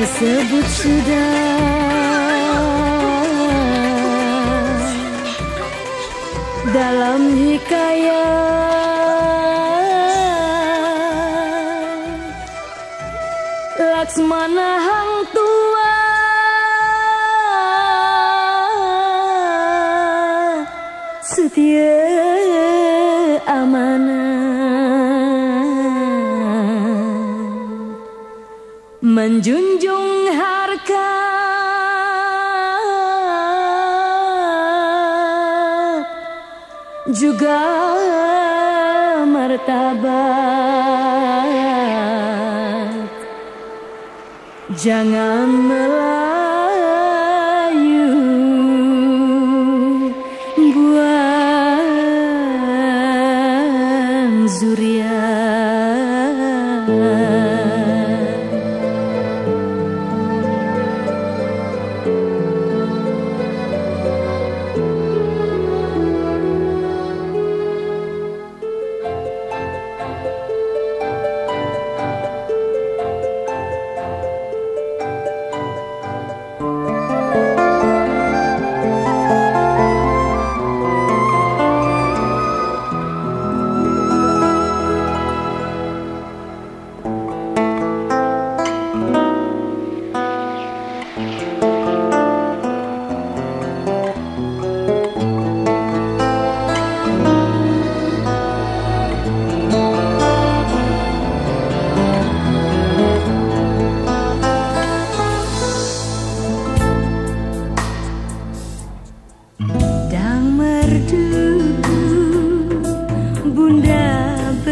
sebut sudah dalam hikayat Laksmana hang menjunjung juga martabat. Jangan melayu. Buan zuriat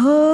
Oh.